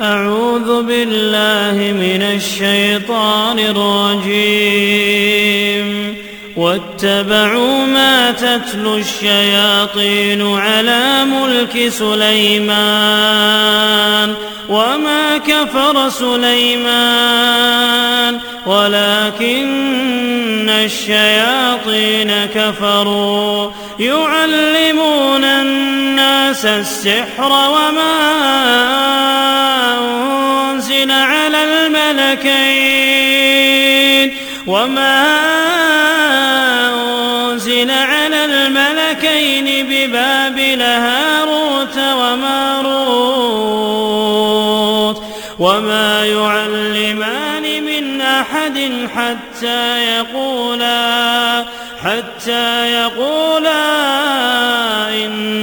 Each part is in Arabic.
أعوذ بالله من الشيطان الرجيم. واتبعوا ما تتلو الشياطين على ملك سليمان وما كفر سليمان ولكن الشياطين كفروا. يعلمون الناس السحر وما أنزل على الملكين. وما أنزل على الملكين ببابل هاروت وماروت وما يعلمان من أحد حتى يقولا حتى يقولا.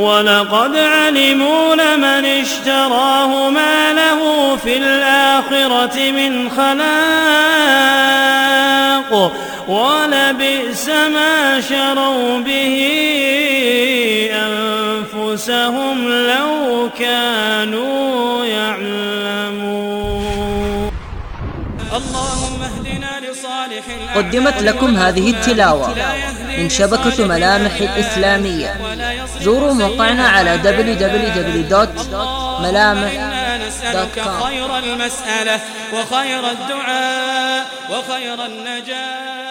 ولقد علموا لمن اشتراه ما له في الآخرة من خلاق ولبئس ما شروا به أنفسهم لو كانوا يعلمون. اللهم اهدنا لصالح قدمت لكم هذه التلاوة. من شبكة ملامح الإسلامية زوروا موقعنا على www.ملامح.com خير المسألة وخير الدعاء وخير النجاة.